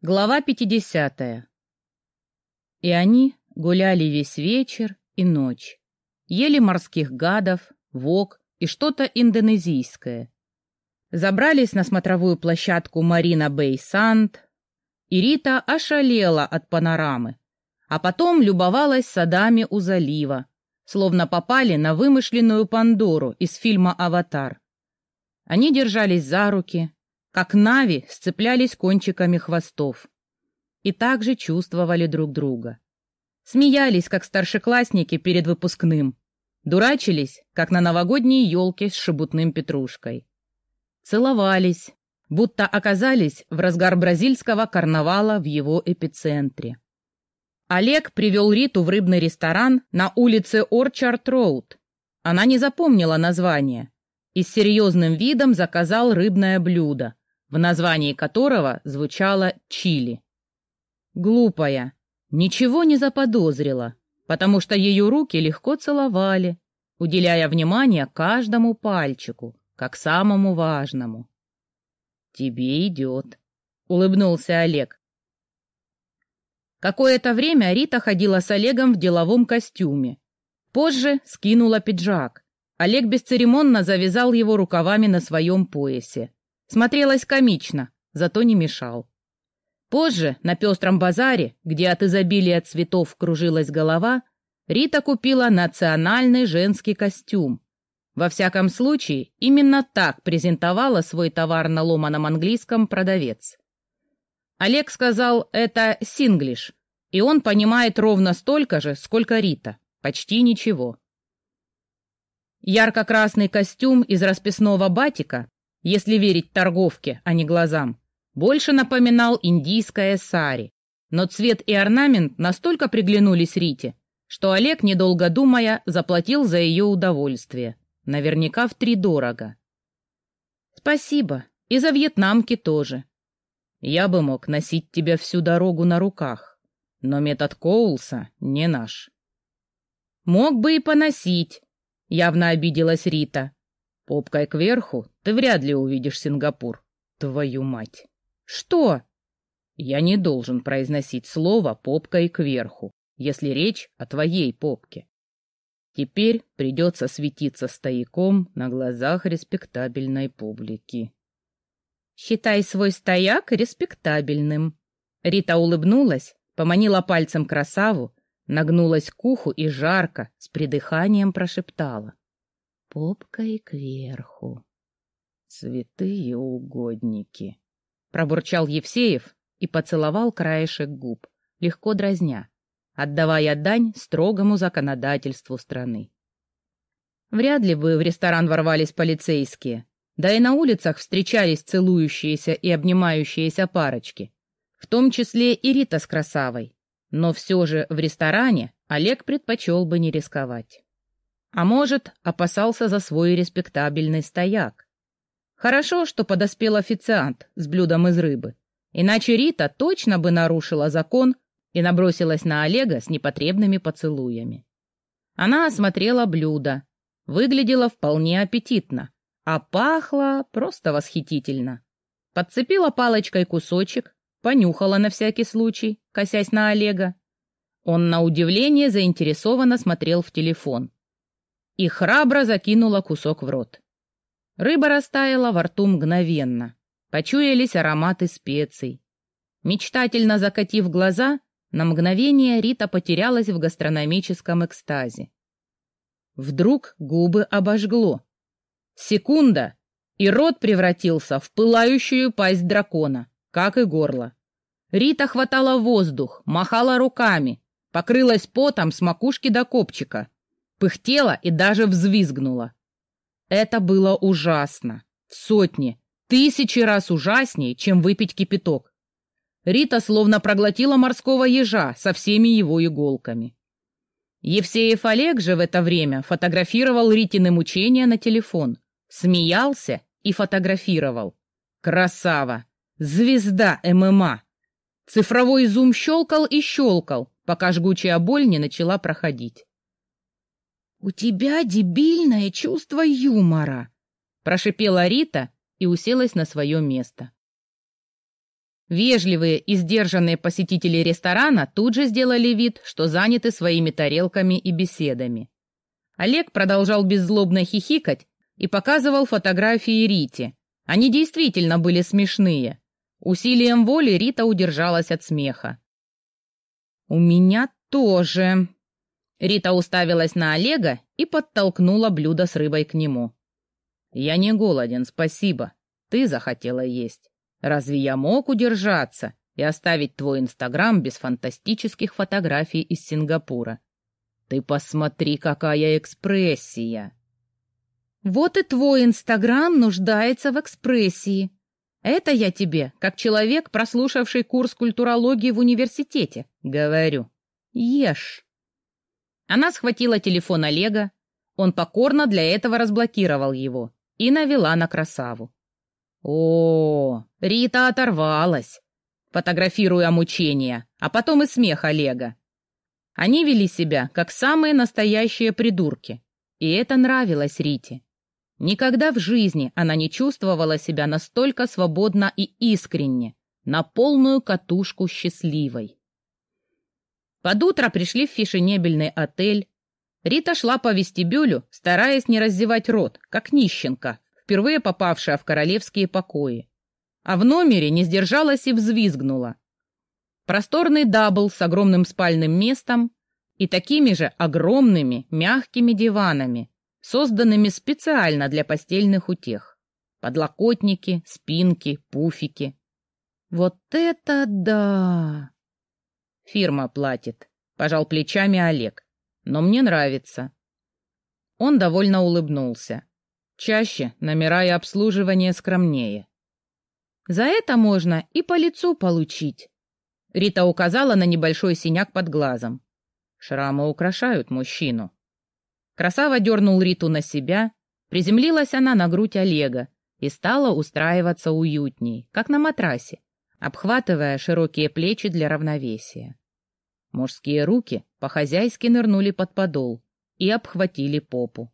Глава 50. И они гуляли весь вечер и ночь, ели морских гадов, вок и что-то индонезийское. Забрались на смотровую площадку Марина Бэй Санд, и Рита ошалела от панорамы, а потом любовалась садами у залива, словно попали на вымышленную Пандору из фильма «Аватар». Они держались за руки, как нави сцеплялись кончиками хвостов и также чувствовали друг друга. Смеялись, как старшеклассники перед выпускным, дурачились, как на новогодней елке с шебутным петрушкой. Целовались, будто оказались в разгар бразильского карнавала в его эпицентре. Олег привел Риту в рыбный ресторан на улице Орчард-Роуд. Она не запомнила название и с серьезным видом заказал рыбное блюдо, в названии которого звучало «чили». Глупая, ничего не заподозрила, потому что ее руки легко целовали, уделяя внимание каждому пальчику, как самому важному. «Тебе идет», — улыбнулся Олег. Какое-то время Рита ходила с Олегом в деловом костюме. Позже скинула пиджак. Олег бесцеремонно завязал его рукавами на своем поясе. Смотрелось комично, зато не мешал. Позже, на пестром базаре, где от изобилия цветов кружилась голова, Рита купила национальный женский костюм. Во всяком случае, именно так презентовала свой товар на ломаном английском продавец. Олег сказал, это синглиш, и он понимает ровно столько же, сколько Рита, почти ничего. Ярко-красный костюм из расписного батика если верить торговке, а не глазам, больше напоминал индийское сари. Но цвет и орнамент настолько приглянулись Рите, что Олег, недолго думая, заплатил за ее удовольствие. Наверняка в три дорого. «Спасибо. И за вьетнамки тоже. Я бы мог носить тебя всю дорогу на руках, но метод Коулса не наш». «Мог бы и поносить», — явно обиделась Рита. Попкой кверху ты вряд ли увидишь Сингапур. Твою мать. Что? Я не должен произносить слово попкой кверху, если речь о твоей попке. Теперь придется светиться стояком на глазах респектабельной публики. Считай свой стояк респектабельным. Рита улыбнулась, поманила пальцем красаву, нагнулась к уху и жарко, с придыханием прошептала попкой кверху. «Святые угодники!» — пробурчал Евсеев и поцеловал краешек губ, легко дразня, отдавая дань строгому законодательству страны. Вряд ли бы в ресторан ворвались полицейские, да и на улицах встречались целующиеся и обнимающиеся парочки, в том числе и Рита с Красавой. Но все же в ресторане Олег предпочел бы не рисковать. А может, опасался за свой респектабельный стояк. Хорошо, что подоспел официант с блюдом из рыбы. Иначе Рита точно бы нарушила закон и набросилась на Олега с непотребными поцелуями. Она осмотрела блюдо. Выглядело вполне аппетитно, а пахло просто восхитительно. Подцепила палочкой кусочек, понюхала на всякий случай, косясь на Олега. Он, на удивление, заинтересованно смотрел в телефон и храбро закинула кусок в рот. Рыба растаяла во рту мгновенно. Почуялись ароматы специй. Мечтательно закатив глаза, на мгновение Рита потерялась в гастрономическом экстазе. Вдруг губы обожгло. Секунда, и рот превратился в пылающую пасть дракона, как и горло. Рита хватала воздух, махала руками, покрылась потом с макушки до копчика — пыхтела и даже взвизгнула. Это было ужасно. В сотни, тысячи раз ужаснее, чем выпить кипяток. Рита словно проглотила морского ежа со всеми его иголками. Евсеев Олег же в это время фотографировал Ритины мучения на телефон, смеялся и фотографировал. Красава! Звезда ММА! Цифровой зум щелкал и щелкал, пока жгучая боль не начала проходить. «У тебя дебильное чувство юмора!» — прошипела Рита и уселась на свое место. Вежливые и сдержанные посетители ресторана тут же сделали вид, что заняты своими тарелками и беседами. Олег продолжал беззлобно хихикать и показывал фотографии Рите. Они действительно были смешные. Усилием воли Рита удержалась от смеха. «У меня тоже». Рита уставилась на Олега и подтолкнула блюдо с рыбой к нему. «Я не голоден, спасибо. Ты захотела есть. Разве я мог удержаться и оставить твой Инстаграм без фантастических фотографий из Сингапура? Ты посмотри, какая экспрессия!» «Вот и твой Инстаграм нуждается в экспрессии. Это я тебе, как человек, прослушавший курс культурологии в университете, говорю. Ешь!» Она схватила телефон Олега, он покорно для этого разблокировал его и навела на красаву. О, Рита оторвалась, фотографируя мучения, а потом и смех Олега. Они вели себя, как самые настоящие придурки, и это нравилось Рите. Никогда в жизни она не чувствовала себя настолько свободно и искренне, на полную катушку счастливой. Под утро пришли в фешенебельный отель. Рита шла по вестибюлю, стараясь не разевать рот, как нищенка, впервые попавшая в королевские покои. А в номере не сдержалась и взвизгнула. Просторный дабл с огромным спальным местом и такими же огромными мягкими диванами, созданными специально для постельных утех. Подлокотники, спинки, пуфики. Вот это да! Фирма платит, пожал плечами Олег. Но мне нравится. Он довольно улыбнулся. Чаще номера и обслуживание скромнее. За это можно и по лицу получить. Рита указала на небольшой синяк под глазом. Шрамы украшают мужчину. Красава дернул Риту на себя, приземлилась она на грудь Олега и стала устраиваться уютней, как на матрасе, обхватывая широкие плечи для равновесия. Мужские руки по-хозяйски нырнули под подол и обхватили попу.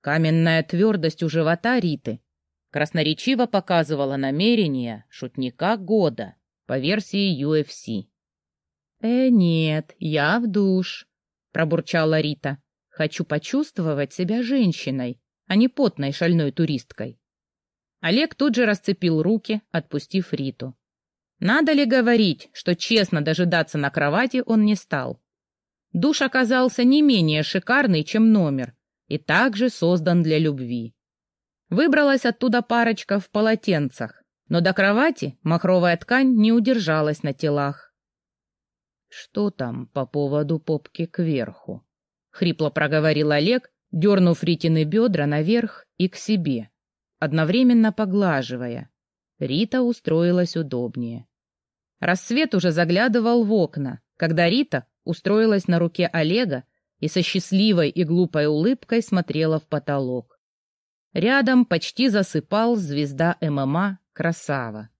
Каменная твердость у живота Риты красноречиво показывала намерение шутника года по версии UFC. «Э, нет, я в душ», — пробурчала Рита. «Хочу почувствовать себя женщиной, а не потной шальной туристкой». Олег тут же расцепил руки, отпустив Риту. Надо ли говорить, что честно дожидаться на кровати он не стал? Душ оказался не менее шикарный, чем номер, и также создан для любви. Выбралась оттуда парочка в полотенцах, но до кровати махровая ткань не удержалась на телах. «Что там по поводу попки кверху?» — хрипло проговорил Олег, дернув Ритины бедра наверх и к себе, одновременно поглаживая. Рита устроилась удобнее. Рассвет уже заглядывал в окна, когда Рита устроилась на руке Олега и со счастливой и глупой улыбкой смотрела в потолок. Рядом почти засыпал звезда ММА Красава.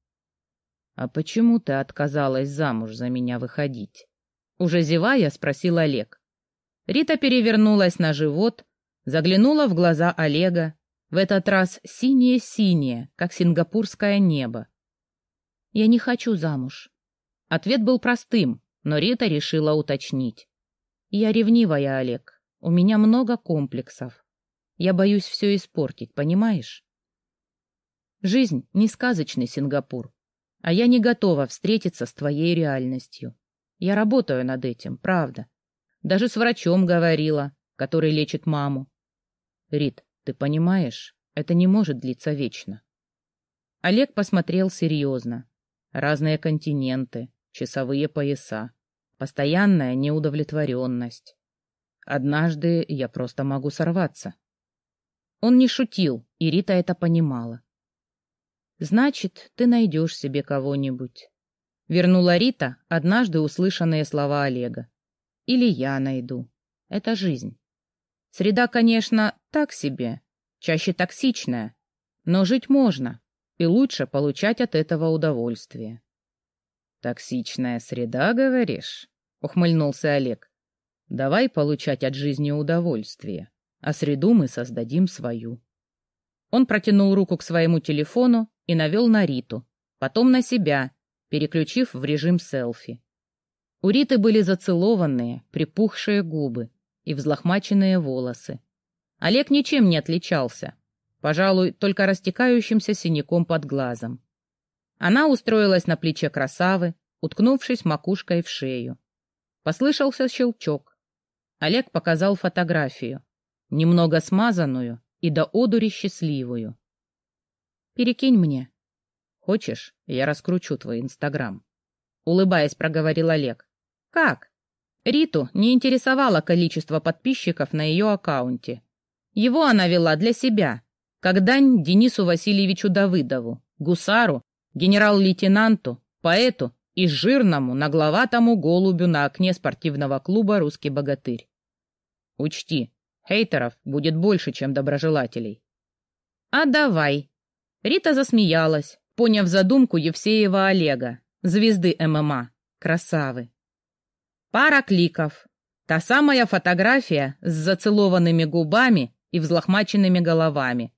«А почему ты отказалась замуж за меня выходить?» Уже зевая, спросил Олег. Рита перевернулась на живот, заглянула в глаза Олега, в этот раз синее-синее, как сингапурское небо. «Я не хочу замуж». Ответ был простым, но Рита решила уточнить. Я ревнивая, Олег. У меня много комплексов. Я боюсь все испортить, понимаешь? Жизнь не сказочный Сингапур, а я не готова встретиться с твоей реальностью. Я работаю над этим, правда. Даже с врачом говорила, который лечит маму. Рит, ты понимаешь, это не может длиться вечно. Олег посмотрел серьезно. Разные континенты, часовые пояса. Постоянная неудовлетворенность. Однажды я просто могу сорваться. Он не шутил, и Рита это понимала. «Значит, ты найдешь себе кого-нибудь». Вернула Рита однажды услышанные слова Олега. «Или я найду. Это жизнь. Среда, конечно, так себе, чаще токсичная, но жить можно, и лучше получать от этого удовольствие. «Токсичная среда, говоришь?» — ухмыльнулся Олег. «Давай получать от жизни удовольствие, а среду мы создадим свою». Он протянул руку к своему телефону и навел на Риту, потом на себя, переключив в режим селфи. У Риты были зацелованные, припухшие губы и взлохмаченные волосы. Олег ничем не отличался, пожалуй, только растекающимся синяком под глазом. Она устроилась на плече красавы, уткнувшись макушкой в шею. Послышался щелчок. Олег показал фотографию, немного смазанную и до одури счастливую. «Перекинь мне». «Хочешь, я раскручу твой Инстаграм?» Улыбаясь, проговорил Олег. «Как?» Риту не интересовало количество подписчиков на ее аккаунте. Его она вела для себя, как дань Денису Васильевичу Давыдову, гусару, генерал-лейтенанту, поэту и жирному, нагловатому голубю на окне спортивного клуба «Русский богатырь». Учти, хейтеров будет больше, чем доброжелателей. А давай. Рита засмеялась, поняв задумку Евсеева Олега, звезды ММА, красавы. Пара кликов. Та самая фотография с зацелованными губами и взлохмаченными головами.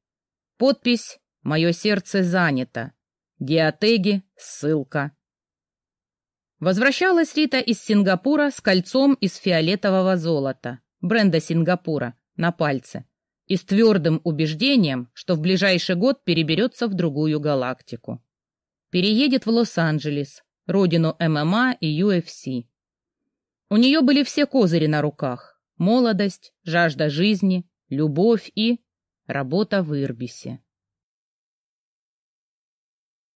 Подпись «Мое сердце занято». Диатеги, ссылка. Возвращалась Рита из Сингапура с кольцом из фиолетового золота, бренда Сингапура, на пальце, и с твердым убеждением, что в ближайший год переберется в другую галактику. Переедет в Лос-Анджелес, родину ММА и UFC. У нее были все козыри на руках. Молодость, жажда жизни, любовь и работа в Ирбисе.